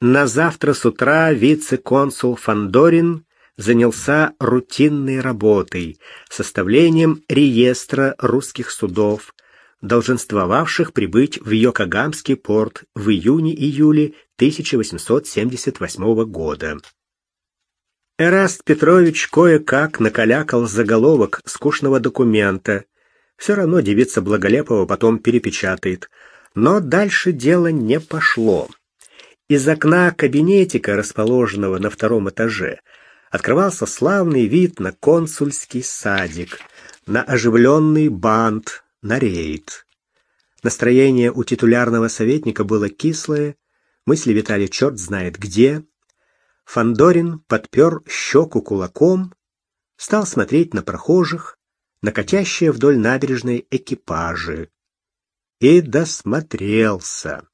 На завтра с утра вице-консул Фандорин занялся рутинной работой, составлением реестра русских судов, долженствовавших прибыть в Йокогамский порт в июне-июле 1878 года. Эраст Петрович кое-как накалякал заголовок скучного документа. Все равно девица Благолепова потом перепечатает. Но дальше дело не пошло. Из окна кабинетика, расположенного на втором этаже, открывался славный вид на консульский садик, на оживленный банд, на рейд. Настроение у титулярного советника было кислое, мысли витали черт знает где. Фандорин подпер щеку кулаком, стал смотреть на прохожих, на катящие вдоль набережной экипажи. И досмотрелся.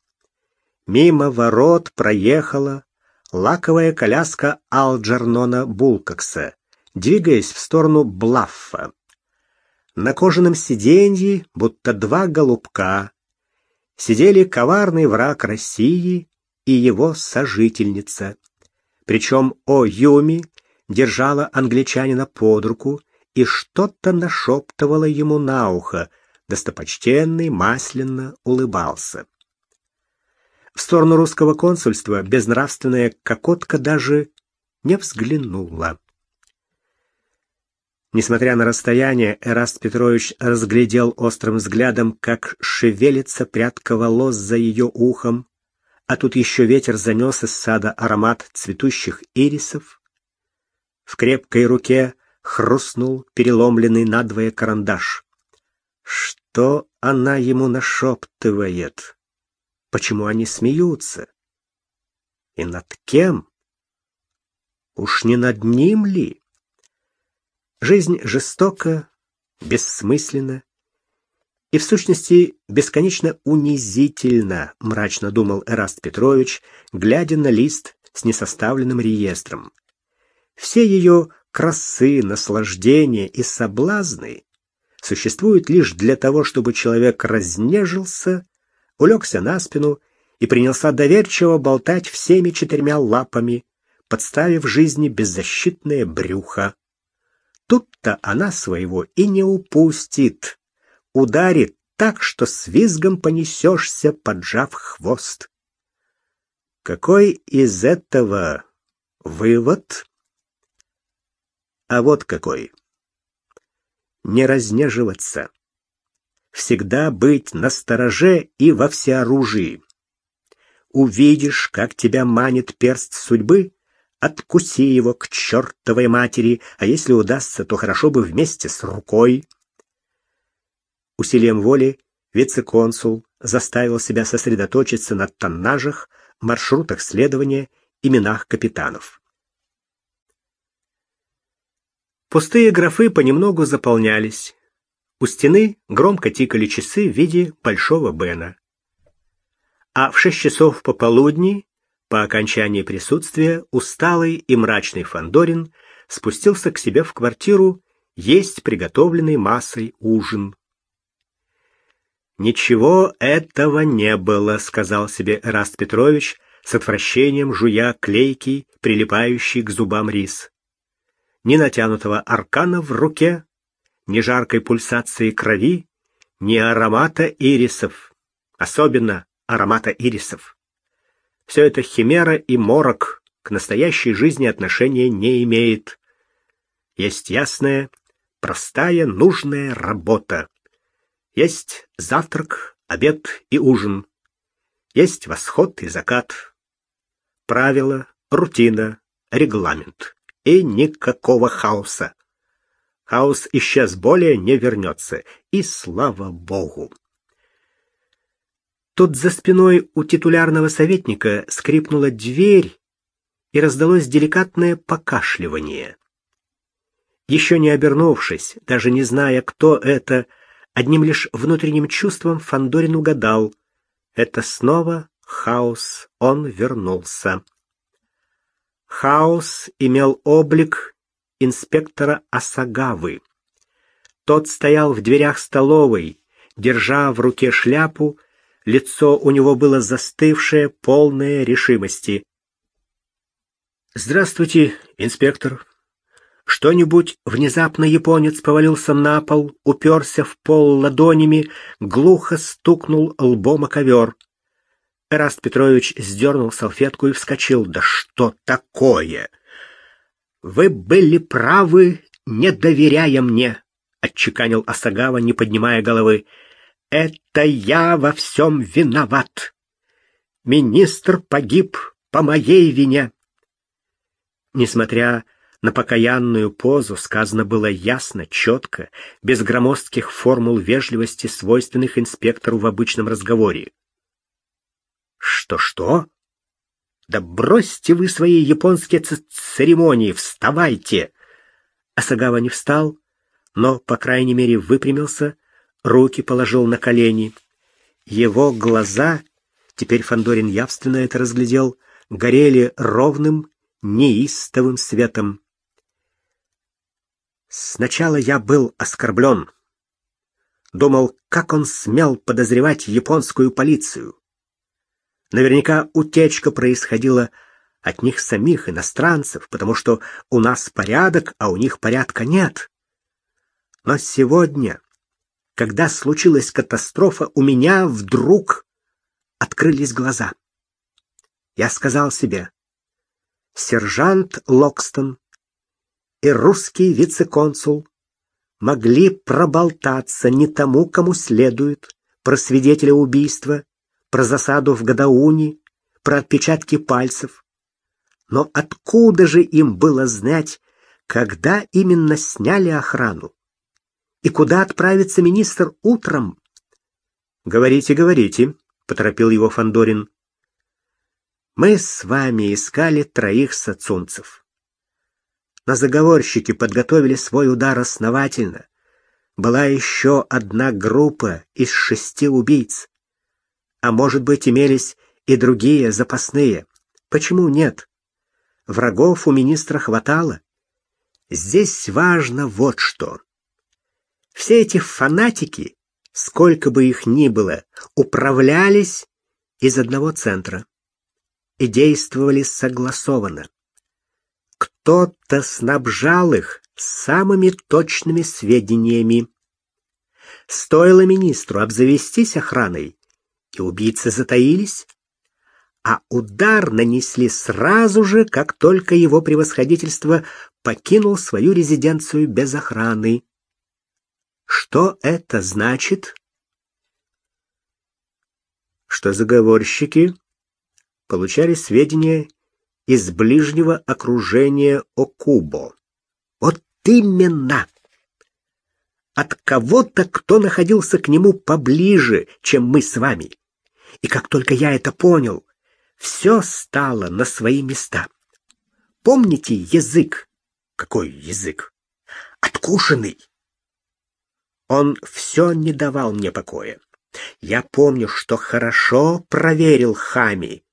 Мимо ворот проехала лаковая коляска Алджернона Булкокса, двигаясь в сторону Блаффа. На кожаном сиденье, будто два голубка, сидели коварный враг России и его сожительница. Причем О Юми держала англичанина под руку и что-то нашептывала ему на ухо. Достопочтенный масляно улыбался. В сторону русского консульства безнравственная кокотка даже не взглянула. Несмотря на расстояние, Эраст Петрович разглядел острым взглядом, как шевелится прядка волос за ее ухом, а тут еще ветер занес из сада аромат цветущих ирисов. В крепкой руке хрустнул переломленный надвое карандаш. Что она ему нашептывает? Почему они смеются? И над кем? Уж не над ним ли? Жизнь жестока, бессмысленна и в сущности бесконечно унизительна, мрачно думал Эраст Петрович, глядя на лист с несоставленным реестром. Все ее красы, наслаждения и соблазны существуют лишь для того, чтобы человек разнежился улегся на спину и принялся доверчиво болтать всеми четырьмя лапами, подставив жизни беззащитное брюхо. Тут-то она своего и не упустит. Ударит так, что с визгом понесешься, поджав хвост. Какой из этого вывод? А вот какой. Не разнеживаться всегда быть настороже и во всеоружии. Увидишь, как тебя манит перст судьбы, откуси его к чертовой матери, а если удастся, то хорошо бы вместе с рукой. Усилием воли вице-консул заставил себя сосредоточиться на тоннажах, маршрутах следования, именах капитанов. Пустые графы понемногу заполнялись. У стены громко тикали часы в виде большого Бена. А в шесть часов пополудни, по окончании присутствия, усталый и мрачный Фандорин спустился к себе в квартиру есть приготовленный массой ужин. «Ничего этого не было», — сказал себе Эраст Петрович, с отвращением жуя клейкий, прилипающий к зубам рис. Ни натянутого аркана в руке, ни жаркой пульсации крови, ни аромата ирисов, особенно аромата ирисов. Все это химера и морок к настоящей жизни отношения не имеет. Есть ясная, простая, нужная работа. Есть завтрак, обед и ужин. Есть восход и закат. Правила, рутина, регламент. И никакого хаоса. Хаос исчез, более не вернется. И слава богу! Тут за спиной у титулярного советника скрипнула дверь, и раздалось деликатное покашливание. Еще не обернувшись, даже не зная, кто это, одним лишь внутренним чувством Фандорин угадал. Это снова хаос, он вернулся. Хаос имел облик инспектора Асагавы. Тот стоял в дверях столовой, держа в руке шляпу, лицо у него было застывшее, полное решимости. Здравствуйте, инспектор. Что-нибудь внезапно японец повалился на пол, уперся в пол ладонями, глухо стукнул лбом о ковер. Эраст Петрович сдернул салфетку и вскочил. «Да что такое?» «Вы были правы, не доверяя мне», — отчеканил Асагава, не поднимая головы. «Это я во всем виноват. Министр погиб по моей вине». Несмотря на покаянную позу сказано было ясно, четко, без громоздких формул вежливости, свойственных инспектору в обычном разговоре. «Что-что? Да бросьте вы свои японские церемонии, вставайте!» Асагава не встал, но, по крайней мере, выпрямился, руки положил на колени. Его глаза, теперь Фандорин явственно это разглядел, горели ровным, неистовым светом. Сначала я был оскорблен. Думал, как он смел подозревать японскую полицию. Наверняка утечка происходила от них самих, иностранцев, потому что у нас порядок, а у них порядка нет. Но сегодня, когда случилась катастрофа, у меня вдруг открылись глаза. Я сказал себе, сержант Локстон и русский вице-консул могли проболтаться не тому, кому следует, про свидетеля убийства, про засаду в Гадауне, про отпечатки пальцев. Но откуда же им было знать, когда именно сняли охрану? И куда отправится министр утром? Говорите, говорите, поторопил его Фандорин. Мы с вами искали троих сацунцев. На заговорщики подготовили свой удар основательно. Была еще одна группа из шести убийц. А может быть, имелись и другие запасные. Почему нет? Врагов у министра хватало. Здесь важно вот что. Все эти фанатики, сколько бы их ни было, управлялись из одного центра и действовали согласованно. Кто-то снабжал их самыми точными сведениями. Стоило министру обзавестись охраной, и убийцы затаились, а удар нанесли сразу же, как только его превосходительство покинул свою резиденцию без охраны. Что это значит? Что заговорщики получали сведения из ближнего окружения Окубо. Вот именно! От кого-то, кто находился к нему поближе, чем мы с вами. И как только я это понял, все стало на свои места. Помните язык? Какой язык? Откушенный. Он все не давал мне покоя. Я помню, что хорошо проверил Хами,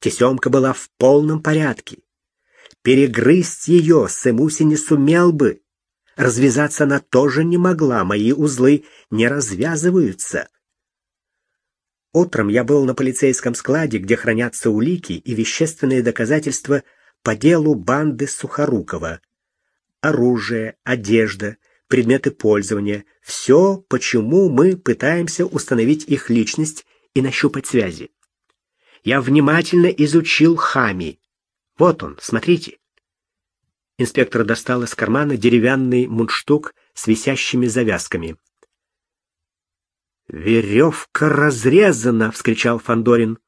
Тесемка была в полном порядке. Перегрызть ее Сэмуси не сумел бы. Развязаться она тоже не могла, мои узлы не развязываются. Утром я был на полицейском складе, где хранятся улики и вещественные доказательства по делу банды Сухорукова. Оружие, одежда, предметы пользования — все, почему мы пытаемся установить их личность и нащупать связи я внимательно изучил Хами. Вот он, смотрите. Инспектор достал из кармана деревянный мундштук с висящими завязками. «Веревка разрезана!» — вскричал Фандорин.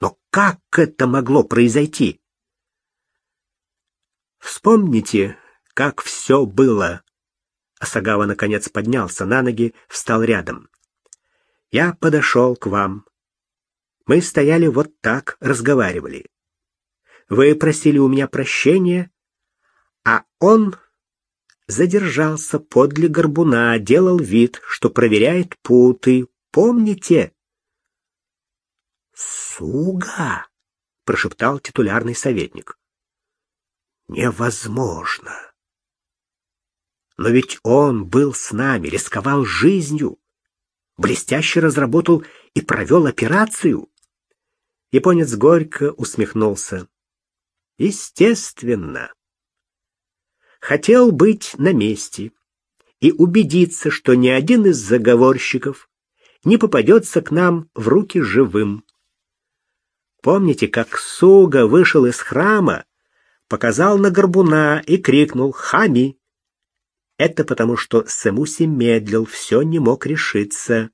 «Но как это могло произойти?» «Вспомните, как все было!» Асагава наконец поднялся на ноги, встал рядом. «Я подошел к вам, мы стояли вот так, разговаривали. Вы просили у меня прощения, а он задержался подле горбуна, делал вид, что проверяет путы. Помните? «Суга!» — прошептал титулярный советник. «Невозможно!» Но ведь он был с нами, рисковал жизнью, блестяще разработал и провел операцию. Японец горько усмехнулся. Естественно. Хотел быть на месте и убедиться, что ни один из заговорщиков не попадется к нам в руки живым. Помните, как Суга вышел из храма, показал на горбуна и крикнул «Хами!» Это потому, что Сэмуси медлил, все не мог решиться.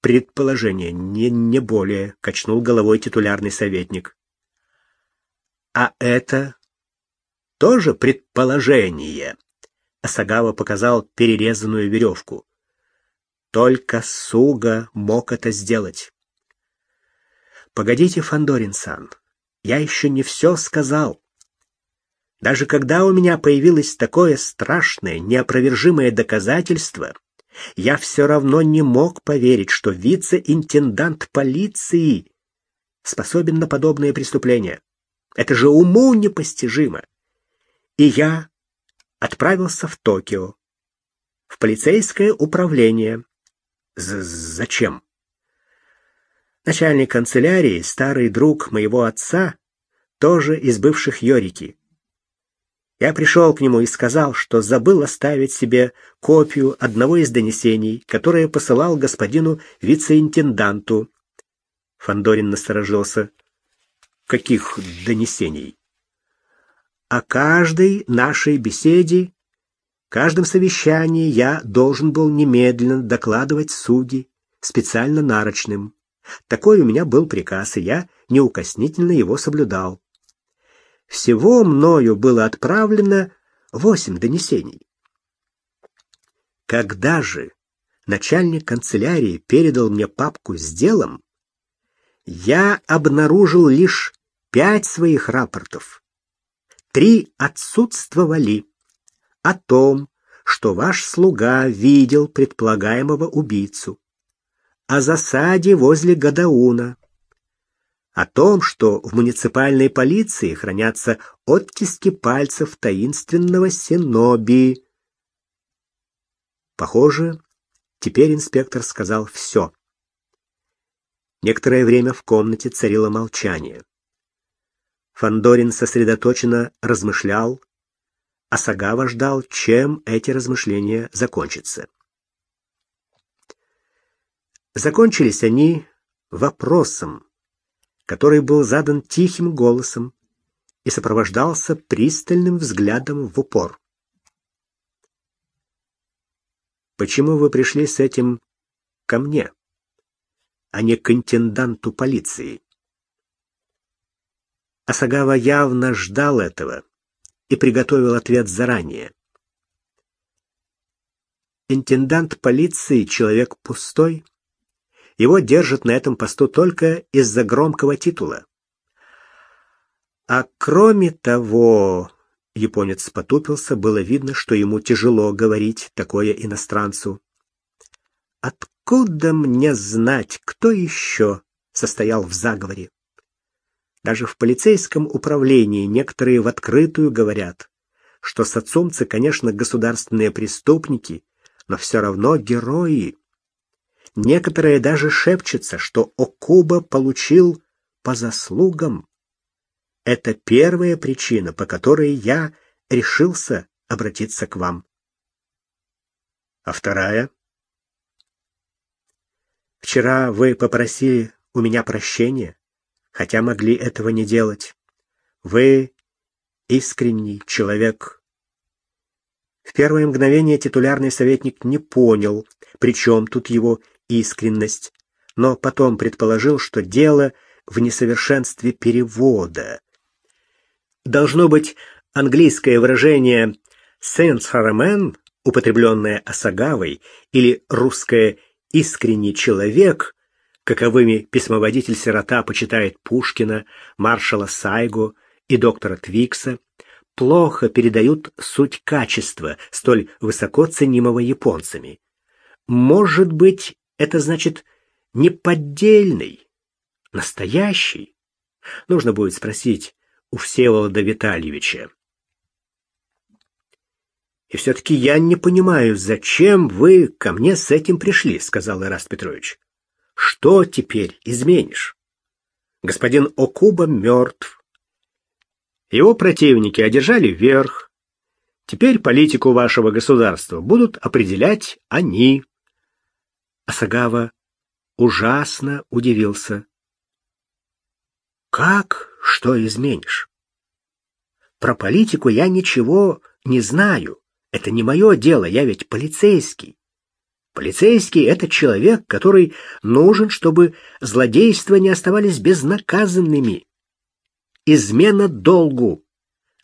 Предположение, не, не более, качнул головой титулярный советник. А это тоже предположение. Асагава показал перерезанную веревку. Только Суга мог это сделать. Погодите, Фандорин-сан, я еще не все сказал. Даже когда у меня появилось такое страшное, неопровержимое доказательство, я все равно не мог поверить, что вице-интендант полиции способен на подобное преступление. Это же уму непостижимо. И я отправился в Токио, в полицейское управление. З Зачем? Начальник канцелярии, старый друг моего отца, тоже из бывших Йорики. Я пришел к нему и сказал, что забыл оставить себе копию одного из донесений, которое посылал господину вице-интенданту. Фандорин насторожился. Каких донесений? О каждой нашей беседе, каждом совещании я должен был немедленно докладывать судьи, специально нарочным. Такой у меня был приказ, и я неукоснительно его соблюдал. Всего мною было отправлено восемь донесений. Когда же начальник канцелярии передал мне папку с делом, я обнаружил лишь пять своих рапортов. Три отсутствовали о том, что ваш слуга видел предполагаемого убийцу, о засаде возле Гадауна, о том, что в муниципальной полиции хранятся оттиски пальцев таинственного Синоби. Похоже, теперь инспектор сказал все. Некоторое время в комнате царило молчание. Фандорин сосредоточенно размышлял, а Сагава ждал, чем эти размышления закончатся. Закончились они вопросом, который был задан тихим голосом и сопровождался пристальным взглядом в упор. Почему вы пришли с этим ко мне, а не к интенданту полиции? Асагава явно ждал этого и приготовил ответ заранее. Интендант полиции человек пустой, его держат на этом посту только из-за громкого титула. А кроме того, японец потупился, было видно, что ему тяжело говорить такое иностранцу. Откуда мне знать, кто еще состоял в заговоре? Даже в полицейском управлении некоторые в открытую говорят, что сацумцы, конечно, государственные преступники, но все равно герои. Некоторые даже шепчутся, что Окуба получил по заслугам. Это первая причина, по которой я решился обратиться к вам. А вторая? Вчера вы попросили у меня прощения, хотя могли этого не делать. Вы искренний человек. В первое мгновение титулярный советник не понял, при чем тут его искренность, но потом предположил, что дело в несовершенстве перевода. Должно быть, английское выражение «сенсхарамен», употребленное Осагавой, или русское «искренний человек», каковыми письмоводитель-сирота почитает Пушкина, маршала Сайгу и доктора Твикса, плохо передают суть качества, столь высоко ценимого японцами. Может быть, это значит неподдельный, настоящий. Нужно будет спросить у Всеволода Витальевича. И все-таки я не понимаю, зачем вы ко мне с этим пришли, сказал Ираст Петрович. Что теперь изменишь? Господин Окуба мертв. Его противники одержали верх. Теперь политику вашего государства будут определять они. Асагава ужасно удивился. Как? Что изменишь? Про политику я ничего не знаю. Это не мое дело, я ведь полицейский. Полицейский — это человек, который нужен, чтобы злодейства не оставались безнаказанными. Измена долгу,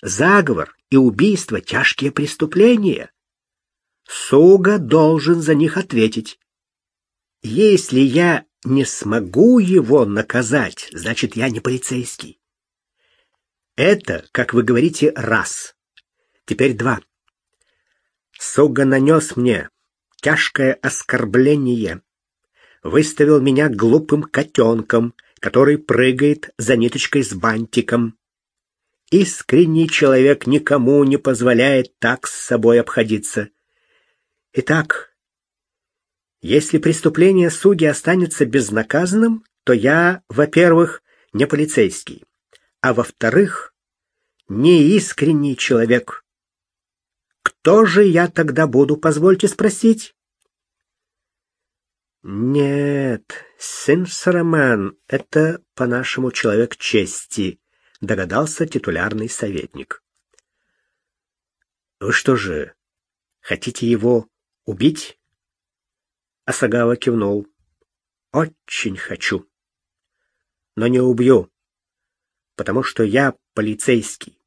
заговор и убийство — тяжкие преступления. Суга должен за них ответить. Если я не смогу его наказать, значит, я не полицейский. Это, как вы говорите, раз. Теперь два. Суга нанес мне тяжкое оскорбление. Выставил меня глупым котенком, который прыгает за ниточкой с бантиком. Искренний человек никому не позволяет так с собой обходиться. Итак, если преступление Суги останется безнаказанным, то я, во-первых, не полицейский, а во-вторых, неискренний человек. Кто же я тогда буду, позвольте спросить? Нет, сын Сараман — это, по-нашему, человек чести, догадался титулярный советник. Вы что же, хотите его убить? Асагава кивнул. Очень хочу. Но не убью, потому что я полицейский.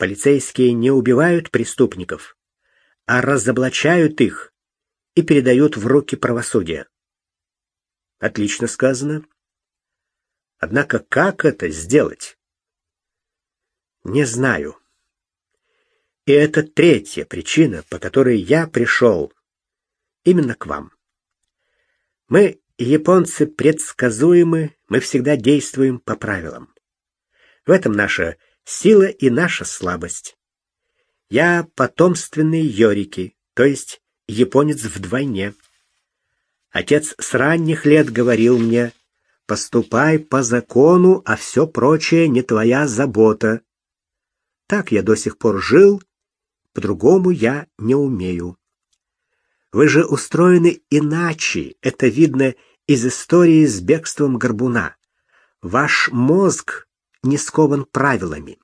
Полицейские не убивают преступников, а разоблачают их и передают в руки правосудия. Отлично сказано. Однако как это сделать? Не знаю. И это третья причина, по которой я пришел именно к вам. Мы, японцы, предсказуемы, мы всегда действуем по правилам. В этом наша сила и наша слабость. Я потомственный Йорики, то есть японец вдвойне. Отец с ранних лет говорил мне, поступай по закону, а все прочее не твоя забота. Так я до сих пор жил, по-другому я не умею. Вы же устроены иначе, это видно из истории с бегством горбуна. Ваш мозг не скован правилами.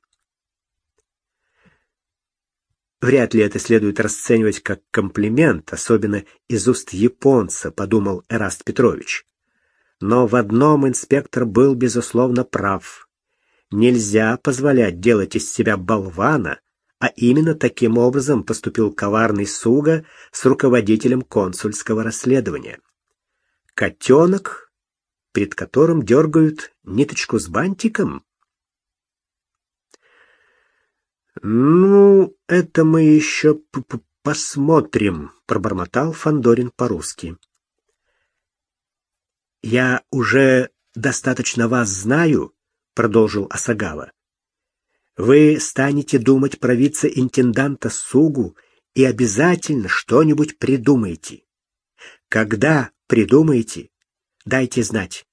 Вряд ли это следует расценивать как комплимент, особенно из уст японца, подумал Эраст Петрович. Но в одном инспектор был безусловно прав. Нельзя позволять делать из себя болвана, а именно таким образом поступил коварный Суга с руководителем консульского расследования. Котенок, перед которым дергают ниточку с бантиком? Ну, это мы еще п -п посмотрим, пробормотал Фандорин по-русски. Я уже достаточно вас знаю, продолжил Асагава. Вы станете думать про вице-интенданта Сугу и обязательно что-нибудь придумаете. Когда придумаете, дайте знать.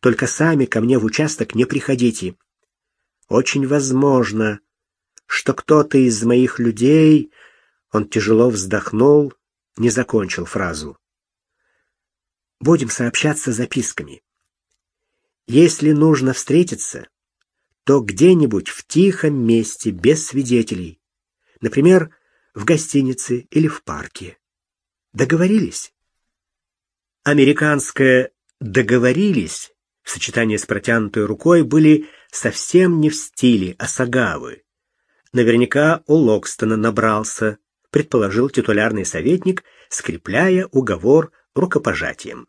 Только сами ко мне в участок не приходите. Очень возможно, что кто-то из моих людей, он тяжело вздохнул, не закончил фразу. Будем сообщаться записками. Если нужно встретиться, то где-нибудь в тихом месте, без свидетелей. Например, в гостинице или в парке. Договорились? Американское «договорились» в сочетании с протянутой рукой были совсем не в стиле Асагавы. Наверняка у Локстона набрался, предположил титулярный советник, скрепляя уговор рукопожатием.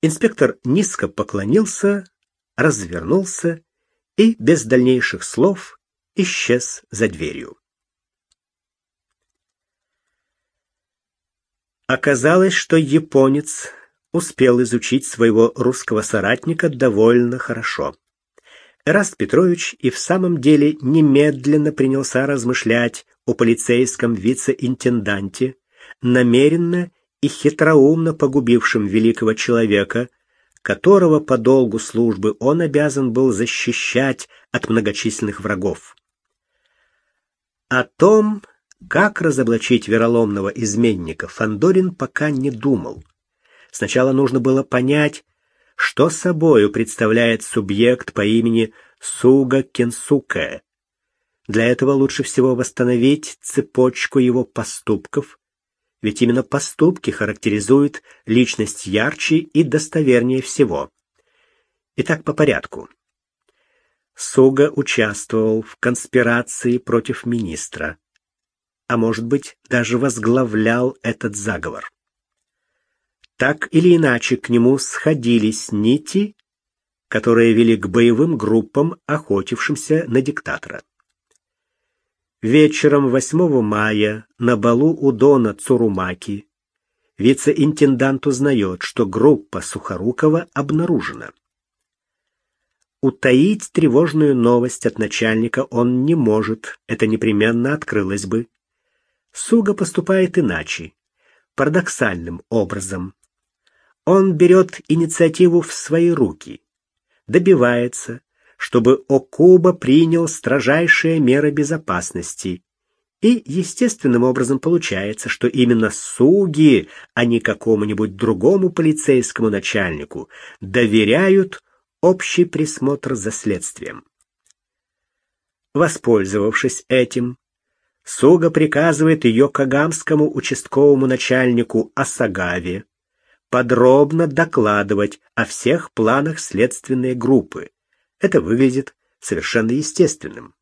Инспектор низко поклонился, развернулся и без дальнейших слов исчез за дверью. Оказалось, что японец успел изучить своего русского соратника довольно хорошо. Эраст Петрович и в самом деле немедленно принялся размышлять о полицейском вице-интенданте, намеренно и хитроумно погубившем великого человека, которого по долгу службы он обязан был защищать от многочисленных врагов. О том, как разоблачить вероломного изменника, Фандорин пока не думал. Сначала нужно было понять, что собою представляет субъект по имени Суга Кенсуке. Для этого лучше всего восстановить цепочку его поступков, ведь именно поступки характеризуют личность ярче и достовернее всего. Итак, по порядку. Суга участвовал в конспирации против министра, а может быть, даже возглавлял этот заговор. Так или иначе к нему сходились нити, которые вели к боевым группам, охотившимся на диктатора. Вечером 8 мая на балу у Дона Цурумаки вице-интендант узнает, что группа Сухорукова обнаружена. Утаить тревожную новость от начальника он не может, это непременно открылось бы. Суга поступает иначе, парадоксальным образом. Он берет инициативу в свои руки, добивается, чтобы Окуба принял строжайшие меры безопасности. И естественным образом получается, что именно Суги, а не какому-нибудь другому полицейскому начальнику, доверяют общий присмотр за следствием. Воспользовавшись этим, Суга приказывает ее кагамскому участковому начальнику Асагаве подробно докладывать о всех планах следственной группы, это выглядит совершенно естественным.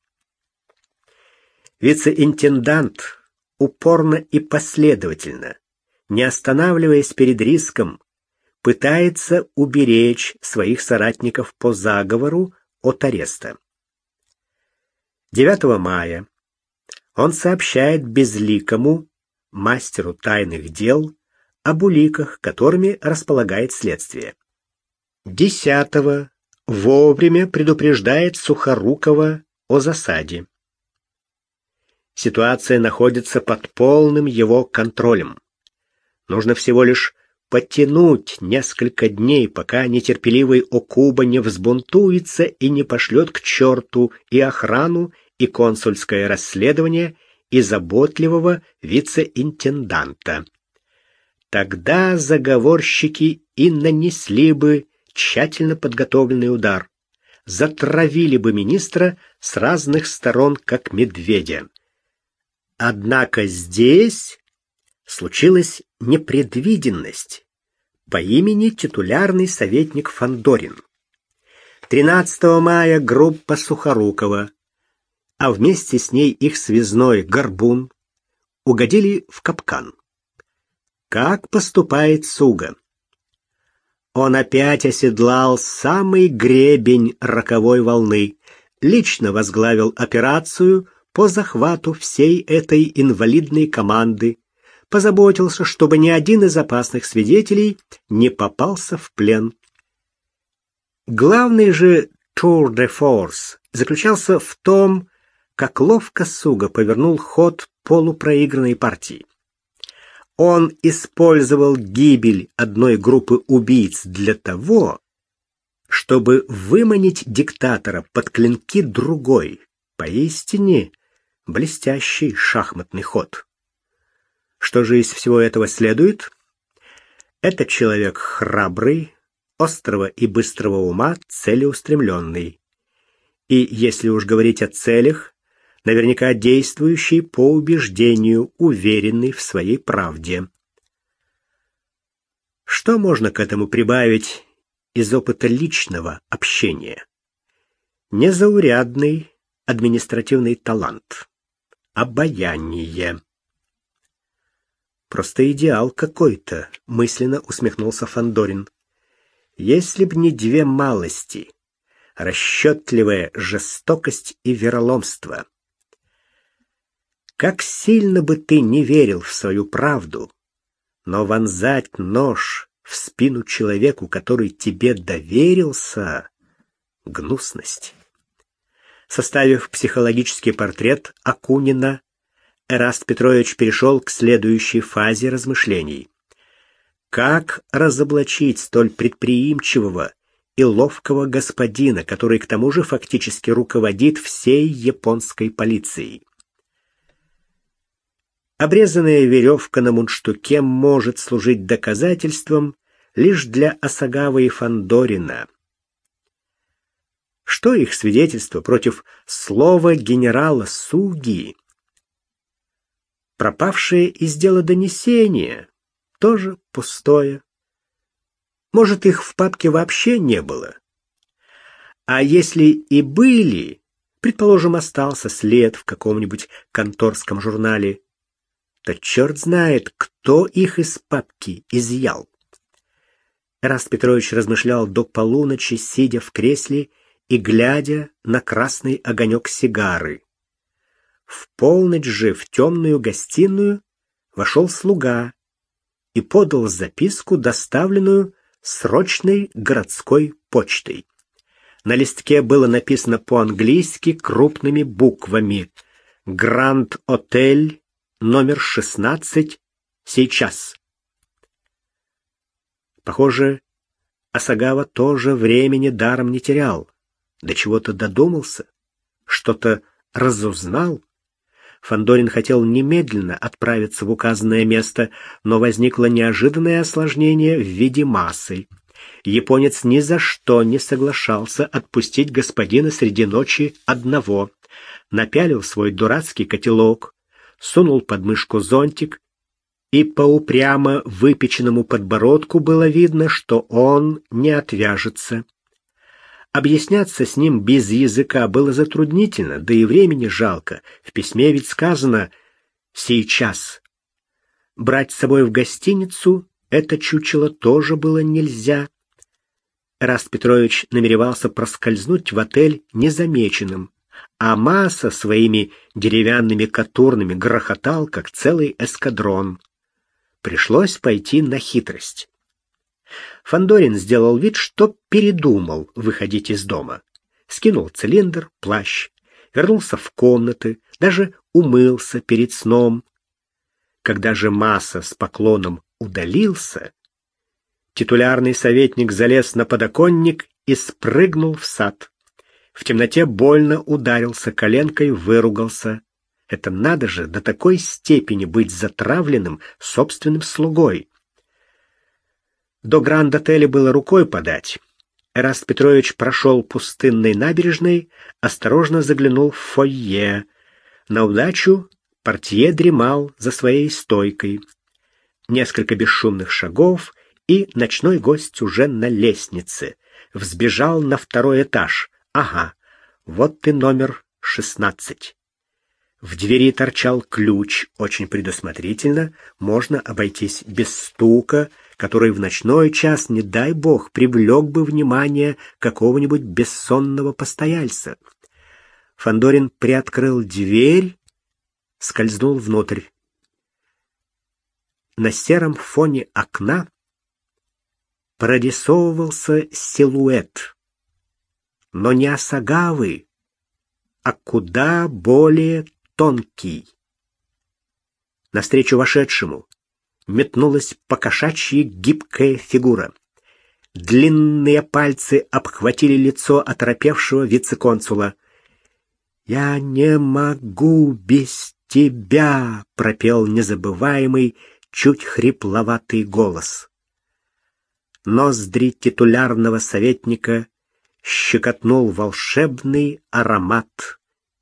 Вице-интендант упорно и последовательно, не останавливаясь перед риском, пытается уберечь своих соратников по заговору от ареста. 9 мая он сообщает безликому мастеру тайных дел об уликах, которыми располагает следствие. 10 вовремя предупреждает Сухорукова о засаде. Ситуация находится под полным его контролем. Нужно всего лишь потянуть несколько дней, пока нетерпеливый Окуба не взбунтуется и не пошлет к черту и охрану, и консульское расследование, и заботливого вице-интенданта. Тогда заговорщики и нанесли бы тщательно подготовленный удар. Затравили бы министра с разных сторон, как медведя. Однако здесь случилась непредвиденность по имени титулярный советник Фандорин. 13 мая группа Сухорукова, а вместе с ней их связной Горбун, угодили в капкан. Как поступает Суга? Он опять оседлал самый гребень роковой волны, лично возглавил операцию по захвату всей этой инвалидной команды, позаботился, чтобы ни один из опасных свидетелей не попался в плен. Главный же тур де форс заключался в том, как ловко Суга повернул ход полупроигранной партии. Он использовал гибель одной группы убийц для того, чтобы выманить диктатора под клинки другой. Поистине блестящий шахматный ход. Что же из всего этого следует? Этот человек храбрый, острого и быстрого ума, целеустремленный. И если уж говорить о целях, наверняка действующий по убеждению, уверенный в своей правде. Что можно к этому прибавить из опыта личного общения? Незаурядный административный талант, обаяние. Просто идеал какой-то, мысленно усмехнулся Фандорин. Если б не две малости — расчетливая жестокость и вероломство. Как сильно бы ты не верил в свою правду, но вонзать нож в спину человеку, который тебе доверился, — гнусность. Составив психологический портрет Акунина, Эраст Петрович перешел к следующей фазе размышлений. Как разоблачить столь предприимчивого и ловкого господина, который к тому же фактически руководит всей японской полицией? Обрезанная веревка на мундштуке может служить доказательством лишь для Осагавы и Фандорина. Что их свидетельство против слова генерала Суги? Пропавшее из дела донесение тоже пустое. Может, их в папке вообще не было. А если и были, предположим, остался след в каком-нибудь конторском журнале, то черт знает, кто их из папки изъял. Раст Петрович размышлял до полуночи, сидя в кресле и глядя на красный огонек сигары. В полночь же в темную гостиную вошел слуга и подал записку, доставленную срочной городской почтой. На листке было написано по-английски крупными буквами «Гранд Отель, номер 16, сейчас». Похоже, Асагава тоже времени даром не терял. До чего-то додумался, что-то разузнал. Фандорин хотел немедленно отправиться в указанное место, но возникло неожиданное осложнение в виде массы. Японец ни за что не соглашался отпустить господина среди ночи одного. Напялил свой дурацкий котелок, сунул под мышку зонтик, и по упрямо выпеченному подбородку было видно, что он не отвяжется. Объясняться с ним без языка было затруднительно, да и времени жалко. В письме ведь сказано «сейчас». Брать с собой в гостиницу это чучело тоже было нельзя. Раст Петрович намеревался проскользнуть в отель незамеченным, а Масса своими деревянными катурными грохотал, как целый эскадрон. Пришлось пойти на хитрость. Фандорин сделал вид, что передумал выходить из дома. Скинул цилиндр, плащ, вернулся в комнаты, даже умылся перед сном. Когда же Масса с поклоном удалился, титулярный советник залез на подоконник и спрыгнул в сад. В темноте больно ударился коленкой, выругался. Это надо же до такой степени быть затравленным собственным слугой. До Гранд-отеля было рукой подать. Эраст Петрович прошел пустынной набережной, осторожно заглянул в фойе. На удачу портье дремал за своей стойкой. Несколько бесшумных шагов, и ночной гость уже на лестнице. Взбежал на второй этаж. Ага, вот и номер шестнадцать. В двери торчал ключ, очень предусмотрительно, можно обойтись без стука, который в ночной час, не дай бог, привлек бы внимание какого-нибудь бессонного постояльца. Фандорин приоткрыл дверь, скользнул внутрь. На сером фоне окна прорисовывался силуэт, но не Осагавы, а куда более тонкий. Навстречу вошедшему метнулась покошачья гибкая фигура. Длинные пальцы обхватили лицо оторопевшего вице-консула. «Я не могу без тебя!» — пропел незабываемый, чуть хрипловатый голос. Ноздри титулярного советника щекотнул волшебный аромат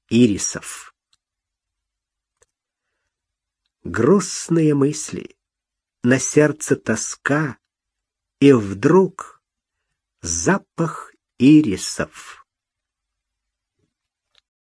ирисов. Грустные мысли на сердце тоска, и вдруг запах ирисов.